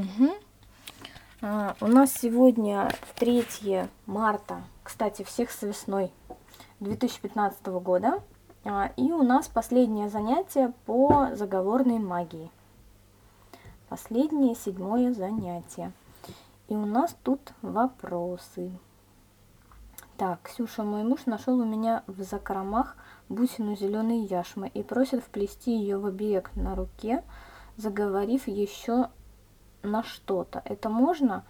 Угу. А, у нас сегодня 3 марта, кстати, всех с весной 2015 года. А, и у нас последнее занятие по заговорной магии. Последнее, седьмое занятие. И у нас тут вопросы. Так, Ксюша, мой муж нашел у меня в закромах бусину зеленой яшмы и просит вплести ее в оберег на руке, заговорив еще на что-то. Это можно?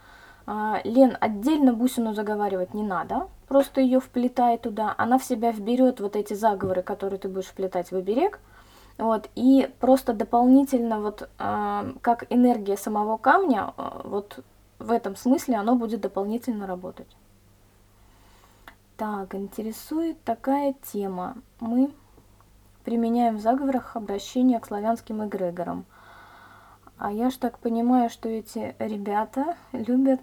А, Лен, отдельно бусину заговаривать не надо, просто ее вплетай туда, она в себя вберет вот эти заговоры, которые ты будешь вплетать в оберег, вот, и просто дополнительно вот э, как энергия самого камня, э, вот в этом смысле оно будет дополнительно работать. Так, интересует такая тема. Мы применяем в заговорах обращение к славянским эгрегорам – а я ж так понимаю, что эти ребята любят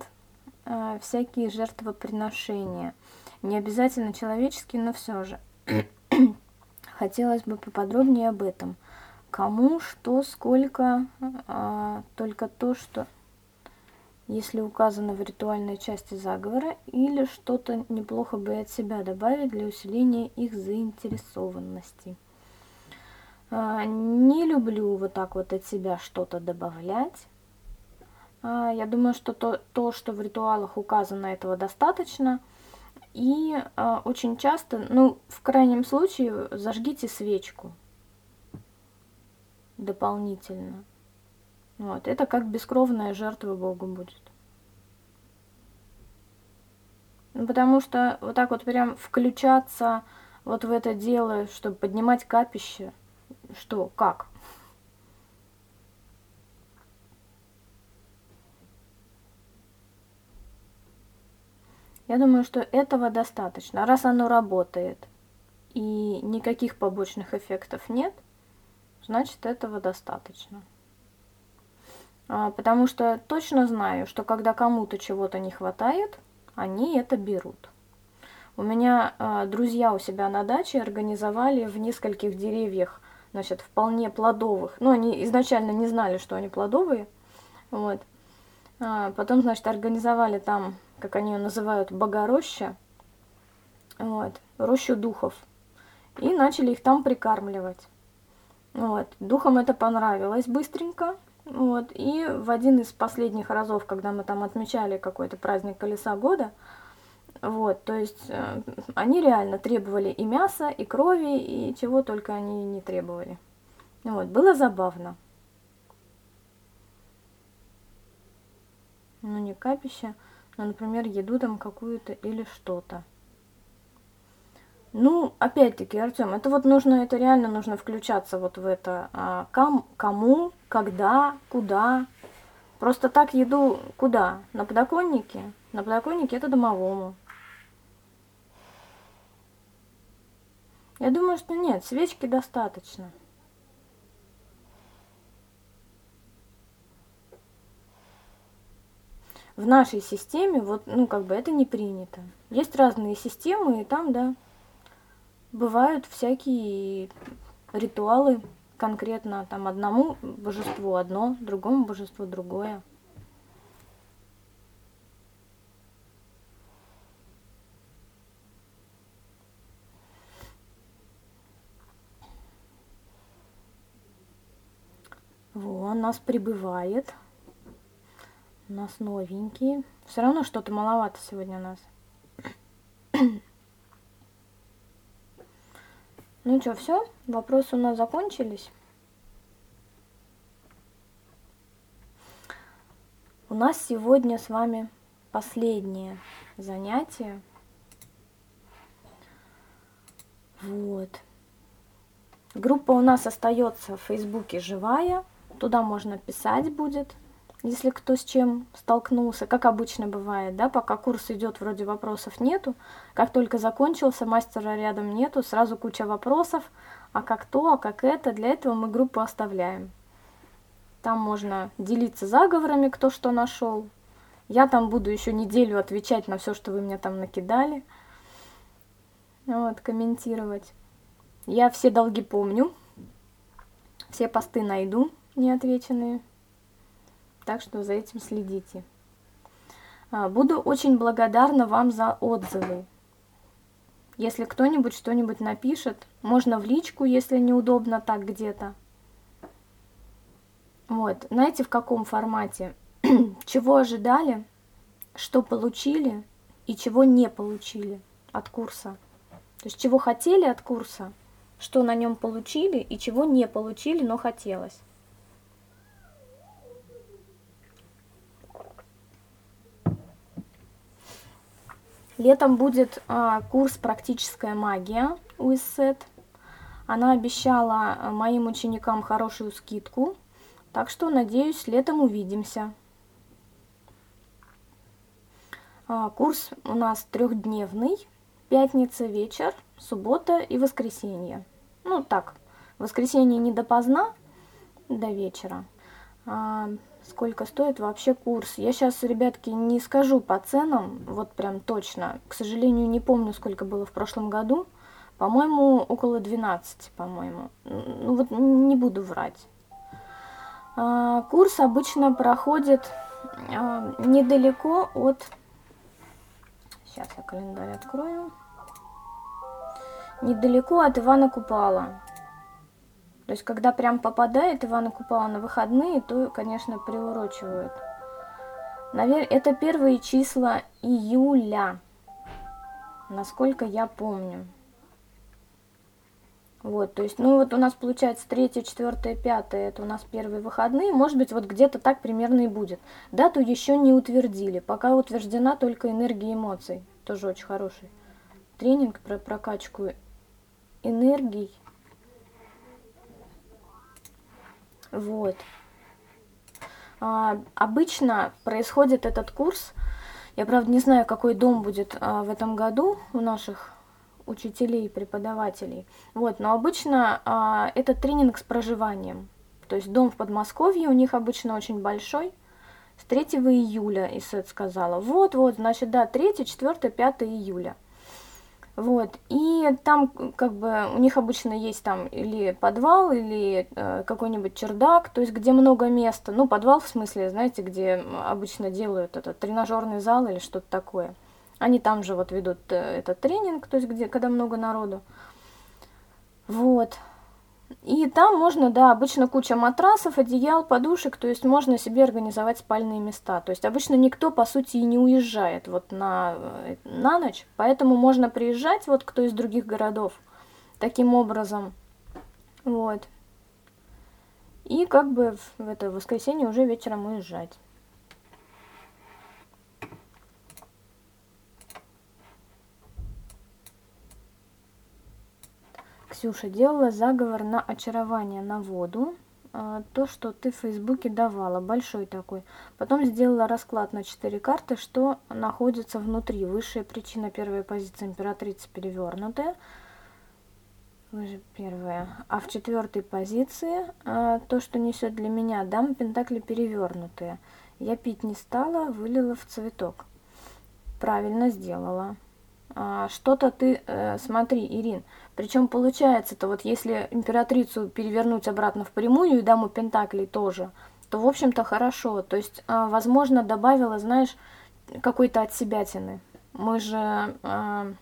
э, всякие жертвоприношения. Не обязательно человеческие, но все же. Хотелось бы поподробнее об этом. Кому, что, сколько, э, только то, что если указано в ритуальной части заговора, или что-то неплохо бы от себя добавить для усиления их заинтересованности. А, не люблю вот так вот от себя что-то добавлять. А, я думаю, что то, то, что в ритуалах указано, этого достаточно. И а, очень часто, ну, в крайнем случае, зажгите свечку дополнительно. Вот, это как бескровная жертва Богу будет. Ну, потому что вот так вот прям включаться вот в это дело, чтобы поднимать капище – что, как? Я думаю, что этого достаточно. Раз оно работает и никаких побочных эффектов нет, значит этого достаточно. А, потому что точно знаю, что когда кому-то чего-то не хватает, они это берут. У меня э, друзья у себя на даче организовали в нескольких деревьях значит, вполне плодовых. Ну, они изначально не знали, что они плодовые. Вот. А потом, значит, организовали там, как они ее называют, богороща. Вот. Рощу духов. И начали их там прикармливать. Вот. Духам это понравилось быстренько. Вот. И в один из последних разов, когда мы там отмечали какой-то праздник колеса года, вот, то есть э, они реально требовали и мяса, и крови, и чего только они не требовали. Вот, было забавно. Ну, не капище, но, например, еду там какую-то или что-то. Ну, опять-таки, Артем, это вот нужно, это реально нужно включаться вот в это. А, ком, кому, когда, куда. Просто так еду куда? На подоконнике? На подоконнике это домовому. Я думаю, что нет, свечки достаточно. В нашей системе, вот, ну, как бы это не принято. Есть разные системы, и там, да, бывают всякие ритуалы конкретно там одному божеству одно, другому божеству другое. Во, нас прибывает. У нас новенькие. Все равно что-то маловато сегодня у нас. Ну что, все? Вопросы у нас закончились. У нас сегодня с вами последнее занятие. Вот. Группа у нас остается в Фейсбуке живая. Туда можно писать будет, если кто с чем столкнулся, как обычно бывает, да, пока курс идет, вроде вопросов нету. Как только закончился, мастера рядом нету, сразу куча вопросов, а как то, а как это, для этого мы группу оставляем. Там можно делиться заговорами, кто что нашел. Я там буду еще неделю отвечать на все, что вы мне там накидали. Вот, комментировать. Я все долги помню, все посты найду неотвеченные. Так что за этим следите. А, буду очень благодарна вам за отзывы. Если кто-нибудь что-нибудь напишет, можно в личку, если неудобно так где-то. Вот, знаете, в каком формате? чего ожидали, что получили и чего не получили от курса. То есть чего хотели от курса, что на нем получили и чего не получили, но хотелось. Летом будет а, курс «Практическая магия» у ИССЕТ. Она обещала а, моим ученикам хорошую скидку, так что, надеюсь, летом увидимся. А, курс у нас трехдневный, пятница вечер, суббота и воскресенье. Ну так, воскресенье не допоздна, до вечера. А, сколько стоит вообще курс? Я сейчас, ребятки, не скажу по ценам, вот прям точно. К сожалению, не помню, сколько было в прошлом году. По-моему, около 12, по-моему. Ну вот не буду врать. А, курс обычно проходит а, недалеко от... Сейчас я календарь открою. Недалеко от Ивана Купала. То есть, когда прям попадает Ивана Купала на выходные, то, конечно, приурочивают. Наверное, это первые числа июля, насколько я помню. Вот, то есть, ну вот у нас получается 3, 4, 5, это у нас первые выходные, может быть, вот где-то так примерно и будет. Дату еще не утвердили, пока утверждена только энергия эмоций, тоже очень хороший тренинг про прокачку энергий Вот. А, обычно происходит этот курс, я, правда, не знаю, какой дом будет а, в этом году у наших учителей и преподавателей. Вот, но обычно а, это тренинг с проживанием. То есть дом в Подмосковье у них обычно очень большой. С 3 июля Исет сказала. Вот-вот, значит, да, 3, 4, 5 июля. Вот, и там как бы у них обычно есть там или подвал, или э, какой-нибудь чердак, то есть где много места. Ну, подвал в смысле, знаете, где обычно делают этот тренажерный зал или что-то такое. Они там же вот ведут э, этот тренинг, то есть где, когда много народу. Вот. И там можно, да, обычно куча матрасов, одеял, подушек, то есть можно себе организовать спальные места. То есть обычно никто, по сути, и не уезжает вот на, э, на ночь, поэтому можно приезжать, вот кто из других городов, таким образом. Вот. И как бы в это воскресенье уже вечером уезжать. Ксюша делала заговор на очарование на воду. А, то, что ты в Фейсбуке давала, большой такой. Потом сделала расклад на 4 карты, что находится внутри. Высшая причина, первая позиция императрица перевернутая. Выше первая. А в четвертой позиции а, то, что несет для меня дама пентакли перевернутые. Я пить не стала, вылила в цветок. Правильно сделала. А, что-то ты, э, смотри, Ирин, причем получается-то вот если императрицу перевернуть обратно в прямую и даму пентаклей тоже, то в общем-то хорошо. То есть, а, возможно, добавила, знаешь, какой-то от себятины. Мы же э,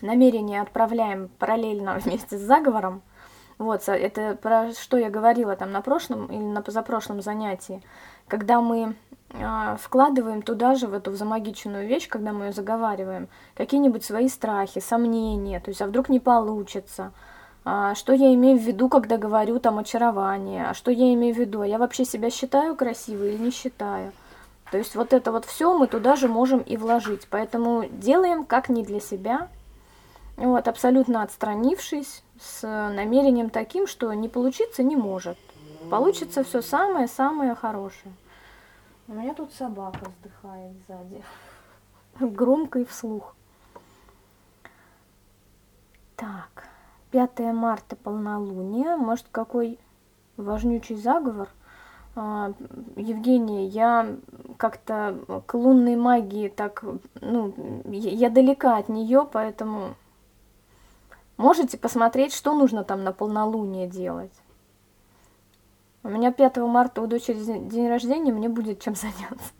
намерение отправляем параллельно вместе с заговором. Вот, это про что я говорила там на прошлом или на позапрошлом занятии, когда мы а, вкладываем туда же, в эту замагиченную вещь, когда мы ее заговариваем, какие-нибудь свои страхи, сомнения, то есть, а вдруг не получится, а, что я имею в виду, когда говорю там очарование, а что я имею в виду, а я вообще себя считаю красивой или не считаю. То есть вот это вот все мы туда же можем и вложить, поэтому делаем как не для себя, вот, абсолютно отстранившись, с намерением таким, что не получиться не может. Получится все самое-самое хорошее. У меня тут собака вздыхает сзади. Громко и вслух. Так, 5 марта полнолуние. Может, какой важнючий заговор? А, Евгения, я как-то к лунной магии так, ну, я далека от нее, поэтому можете посмотреть, что нужно там на полнолуние делать. У меня 5 марта у дочери день рождения, мне будет чем заняться.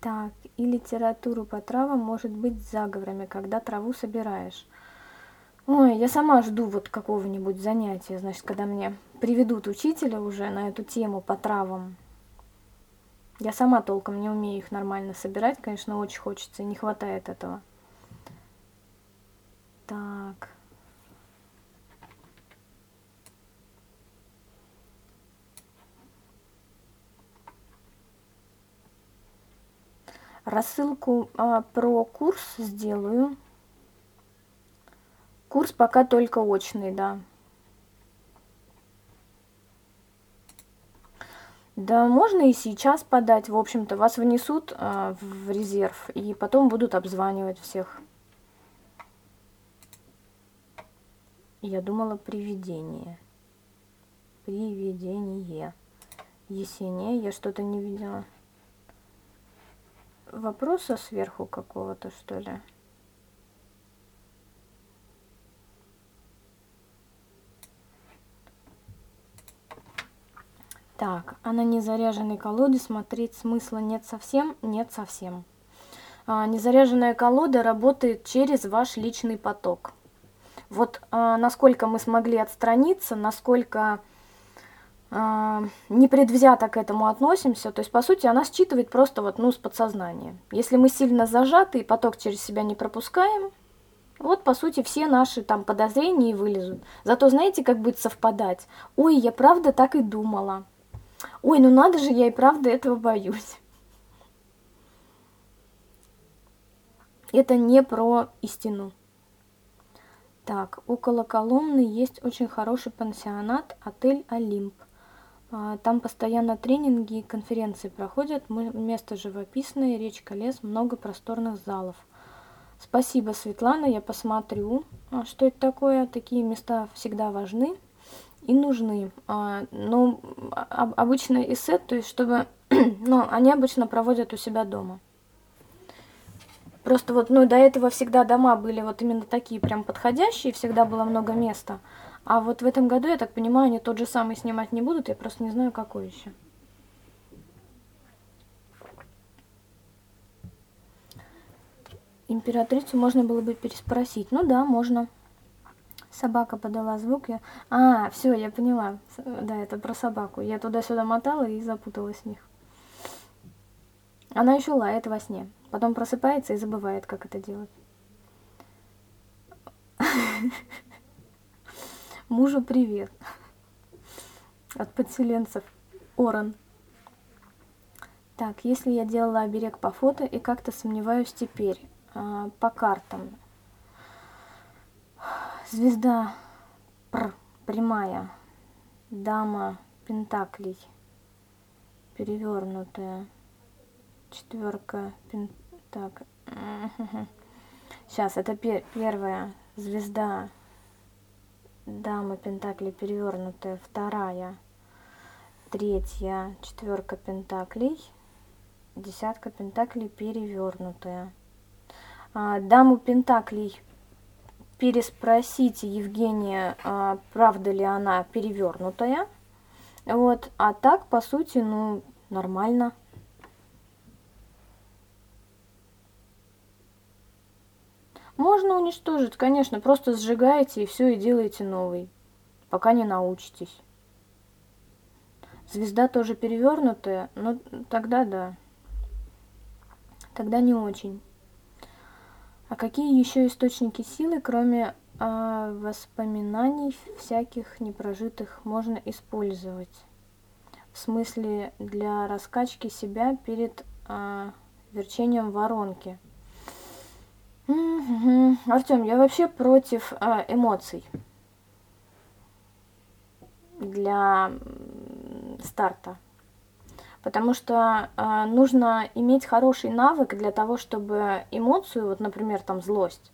Так, и литературу по травам может быть заговорами, когда траву собираешь. Ой, я сама жду вот какого-нибудь занятия, значит, когда мне приведут учителя уже на эту тему по травам. Я сама толком не умею их нормально собирать, конечно, очень хочется, не хватает этого. Так. Рассылку а, про курс сделаю. Курс пока только очный, да. Да, можно и сейчас подать. В общем-то, вас внесут э, в резерв и потом будут обзванивать всех. Я думала привидение. Привидение. Есения, я что-то не видела. Вопроса сверху какого-то, что ли? Так, а на незаряженной колоде смотреть смысла нет совсем? Нет совсем. А, незаряженная колода работает через ваш личный поток. Вот а, насколько мы смогли отстраниться, насколько а, непредвзято к этому относимся, то есть, по сути, она считывает просто вот, ну, с подсознания. Если мы сильно зажаты и поток через себя не пропускаем, вот, по сути, все наши там подозрения вылезут. Зато знаете, как будет совпадать? Ой, я правда так и думала. Ой, ну надо же, я и правда этого боюсь. Это не про истину. Так, около Коломны есть очень хороший пансионат, отель «Олимп». А, там постоянно тренинги и конференции проходят. Место живописное, речка, лес, много просторных залов. Спасибо, Светлана, я посмотрю, а, что это такое. Такие места всегда важны и нужны. А, но обычно эссе, то есть чтобы, ну, они обычно проводят у себя дома. Просто вот, ну, до этого всегда дома были вот именно такие прям подходящие, всегда было много места. А вот в этом году, я так понимаю, они тот же самый снимать не будут, я просто не знаю, какой еще. Императрицу можно было бы переспросить. Ну да, можно. Собака подала звук. Я... А, все, я поняла. Да, это про собаку. Я туда-сюда мотала и запуталась в них. Она еще лает во сне. Потом просыпается и забывает, как это делать. Мужу привет. От подселенцев. Оран. Так, если я делала оберег по фото и как-то сомневаюсь теперь э, по картам, Звезда пр, прямая, дама пентаклей, перевернутая, четверка пен... так. Сейчас, это пер первая звезда, дама пентаклей перевернутая, вторая, третья, четверка пентаклей, десятка пентаклей перевернутая. А, даму пентаклей переспросите Евгения, а, правда ли она перевернутая. Вот, а так, по сути, ну, нормально. Можно уничтожить, конечно, просто сжигаете и все, и делаете новый, пока не научитесь. Звезда тоже перевернутая, но тогда да. Тогда не очень. А какие еще источники силы, кроме э, воспоминаний всяких непрожитых, можно использовать? В смысле для раскачки себя перед э, верчением воронки. Угу. Артем, я вообще против э, эмоций для старта потому что э, нужно иметь хороший навык для того, чтобы эмоцию, вот, например, там злость,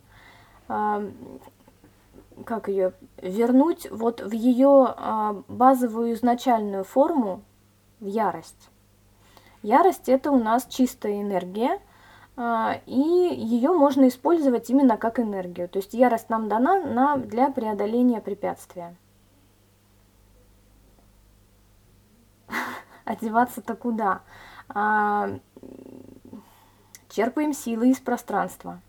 э, как ее вернуть вот в ее э, базовую изначальную форму, в ярость. Ярость это у нас чистая энергия, а, и ее можно использовать именно как энергию. То есть ярость нам дана на, для преодоления препятствия. Одеваться-то куда? А, черпаем силы из пространства.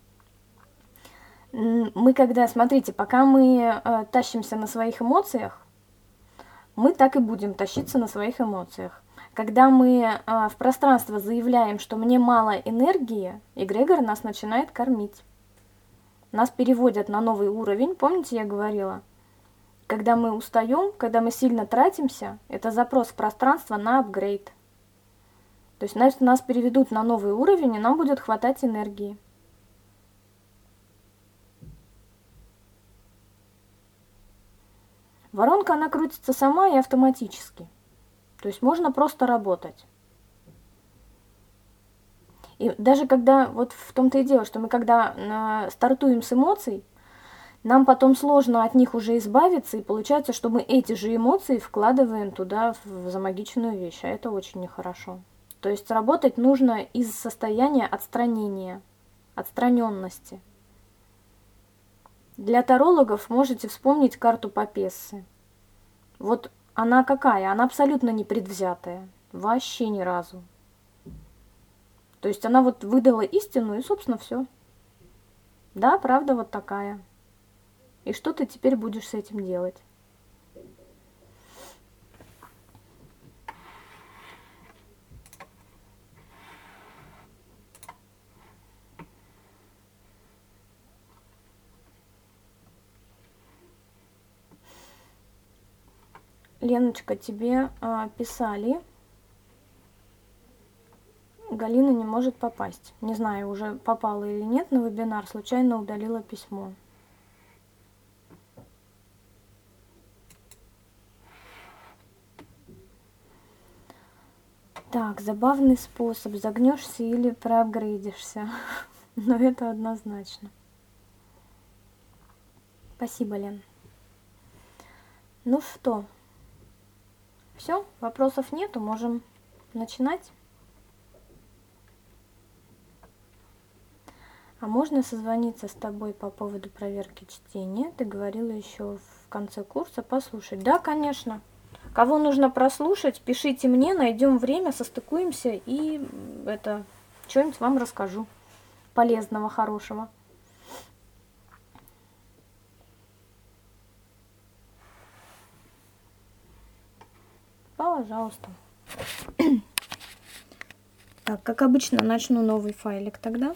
Мы когда, смотрите, пока мы э, тащимся на своих эмоциях, мы так и будем тащиться на своих эмоциях. Когда мы э, в пространство заявляем, что мне мало энергии, эгрегор нас начинает кормить. Нас переводят на новый уровень, помните, я говорила? Когда мы устаем, когда мы сильно тратимся, это запрос в пространство на апгрейд. То есть нас, нас переведут на новый уровень, и нам будет хватать энергии. Воронка, она крутится сама и автоматически. То есть можно просто работать. И даже когда, вот в том-то и дело, что мы когда э, стартуем с эмоций, нам потом сложно от них уже избавиться, и получается, что мы эти же эмоции вкладываем туда, в замагиченную вещь, а это очень нехорошо. То есть работать нужно из состояния отстранения, отстраненности. Для тарологов можете вспомнить карту Папессы. Вот она какая? Она абсолютно непредвзятая. Вообще ни разу. То есть она вот выдала истину, и, собственно, все. Да, правда вот такая. И что ты теперь будешь с этим делать? Леночка, тебе а, писали. Галина не может попасть. Не знаю, уже попала или нет на вебинар, случайно удалила письмо. Так, забавный способ. Загнешься или проапгрейдишься. Но это однозначно. Спасибо, Лен. Ну что, все, вопросов нету, можем начинать. А можно созвониться с тобой по поводу проверки чтения? Ты говорила еще в конце курса послушать. Да, конечно. Кого нужно прослушать, пишите мне, найдем время, состыкуемся и это что-нибудь вам расскажу полезного, хорошего. Пожалуйста. Так, как обычно, начну новый файлик тогда.